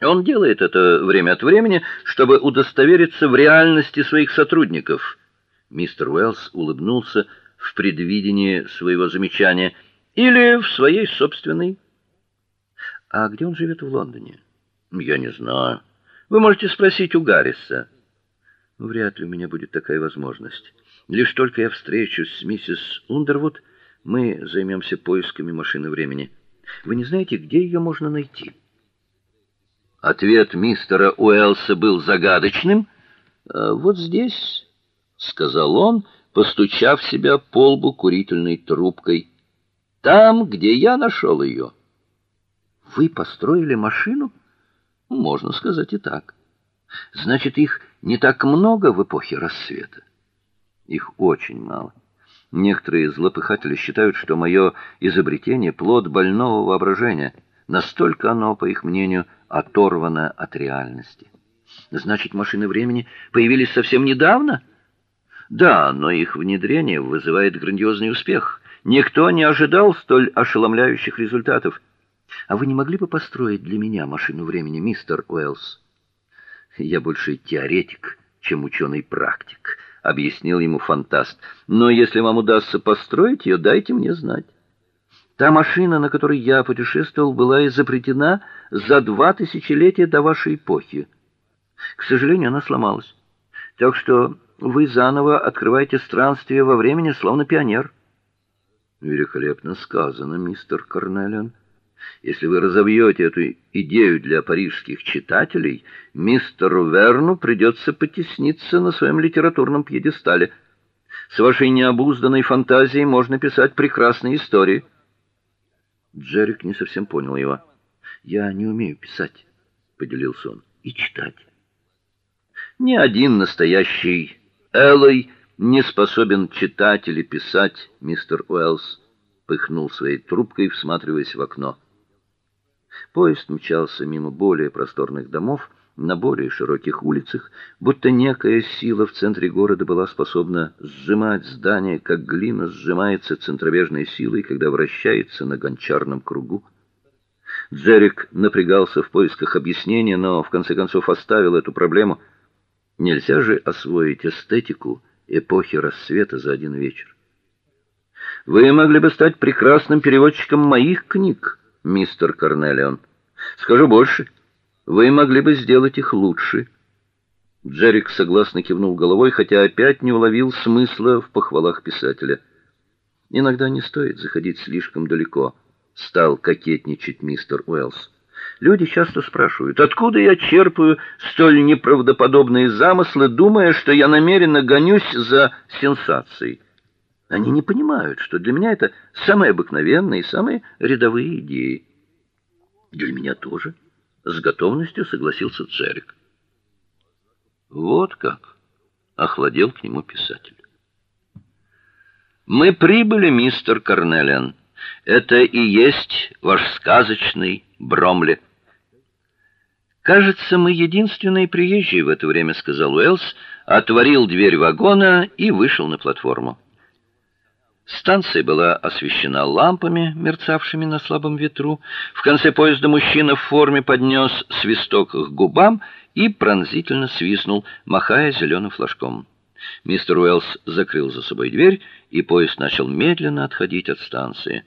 Он делает это время от времени, чтобы удостовериться в реальности своих сотрудников. Мистер Уэллс улыбнулся в предвидении своего замечания или в своей собственной. А где он живет в Лондоне? Я не знаю. Вы можете спросить у Гарриса. Вряд ли у меня будет такая возможность. Лишь только я встречусь с миссис Ундервуд, мы займемся поисками машины времени. Вы не знаете, где ее можно найти? Ответ мистера Уэлса был загадочным. «А вот здесь, сказал он, постучав себя по лбу курительной трубкой. Там, где я нашел ее». Вы построили машину? Можно сказать и так. Значит, их не так много в эпохе рассвета. Их очень мало. Некоторые злопыхатели считают, что мое изобретение плод больного воображения. Настолько оно, по их мнению, оторвано от реальности. Значит, машины времени появились совсем недавно? Да, но их внедрение вызывает грандиозный успех. Никто не ожидал столь ошеломляющих результатов. А вы не могли бы построить для меня машину времени, мистер Уэллс? Я больше теоретик, чем ученый-практик, объяснил ему фантаст. Но если вам удастся построить ее, дайте мне знать. Та машина, на которой я путешествовал, была изобретена за два тысячелетия до вашей эпохи. К сожалению, она сломалась. Так что вы заново открываете странствие во времени, словно пионер. Великолепно сказано, мистер Корнелиан. Если вы разовьете эту идею для парижских читателей, мистеру Верну придется потесниться на своем литературном пьедестале. С вашей необузданной фантазией можно писать прекрасные истории. Джерик не совсем понял его. Я не умею писать, поделился он. И читать. Ни один настоящий Элой не способен читать или писать, мистер Уэллс пыхнул своей трубкой, всматриваясь в окно. Поезд мчался мимо более просторных домов на более широких улицах, будто некая сила в центре города была способна сжимать здание, как глина сжимается центробежной силой, когда вращается на гончарном кругу. Джерик напрягался в поисках объяснения, но в конце концов оставил эту проблему. Нельзя же освоить эстетику эпохи рассвета за один вечер. Вы могли бы стать прекрасным переводчиком моих книг, мистер Корнелион. Скажу больше, вы могли бы сделать их лучше. Джерик согласно кивнул головой, хотя опять не уловил смысла в похвалах писателя. Иногда не стоит заходить слишком далеко, стал кокетничать мистер Уэллс. Люди часто спрашивают, откуда я черпаю столь неправдоподобные замыслы, думая, что я намеренно гонюсь за сенсацией. Они не понимают, что для меня это самые обыкновенные и самые рядовые идеи. Для меня тоже, с готовностью согласился Церик. Вот как охладел к нему писатель. Мы прибыли, мистер Карнелиан. Это и есть ваш сказочный Бромли. Кажется, мы единственные приезжие в это время, сказал Уэллс, отворил дверь вагона и вышел на платформу. Станция была освещена лампами, мерцавшими на слабом ветру. В конце поезда мужчина в форме поднес свисток к губам и пронзительно свистнул, махая зеленым флажком. Мистер Уэллс закрыл за собой дверь, и поезд начал медленно отходить от станции.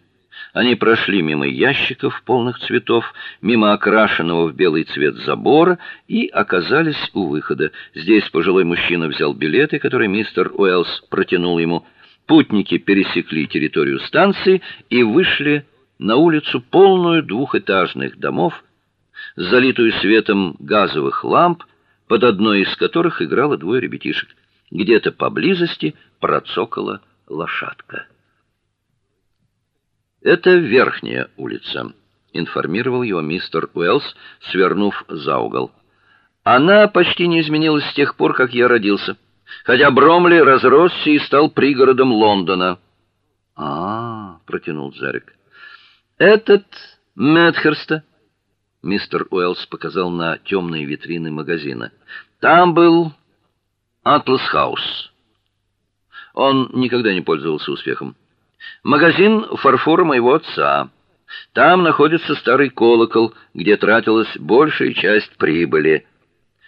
Они прошли мимо ящиков полных цветов, мимо окрашенного в белый цвет забора и оказались у выхода. Здесь пожилой мужчина взял билеты, которые мистер Уэллс протянул ему. Путники пересекли территорию станции и вышли на улицу полную двухэтажных домов, залитую светом газовых ламп, под одной из которых играло двое ребятишек. Где-то поблизости процокала лошадка. Это верхняя улица, информировал его мистер Уэллс, свернув за угол. Она почти не изменилась с тех пор, как я родился хотя Бромли разросся и стал пригородом Лондона. А, протянул Джерик. Этот Медхерста мистер Уэллс показал на темные витрины магазина. Там был Атлас Хаус. Он никогда не пользовался успехом. Магазин фарфора моего отца. Там находится старый колокол, где тратилась большая часть прибыли.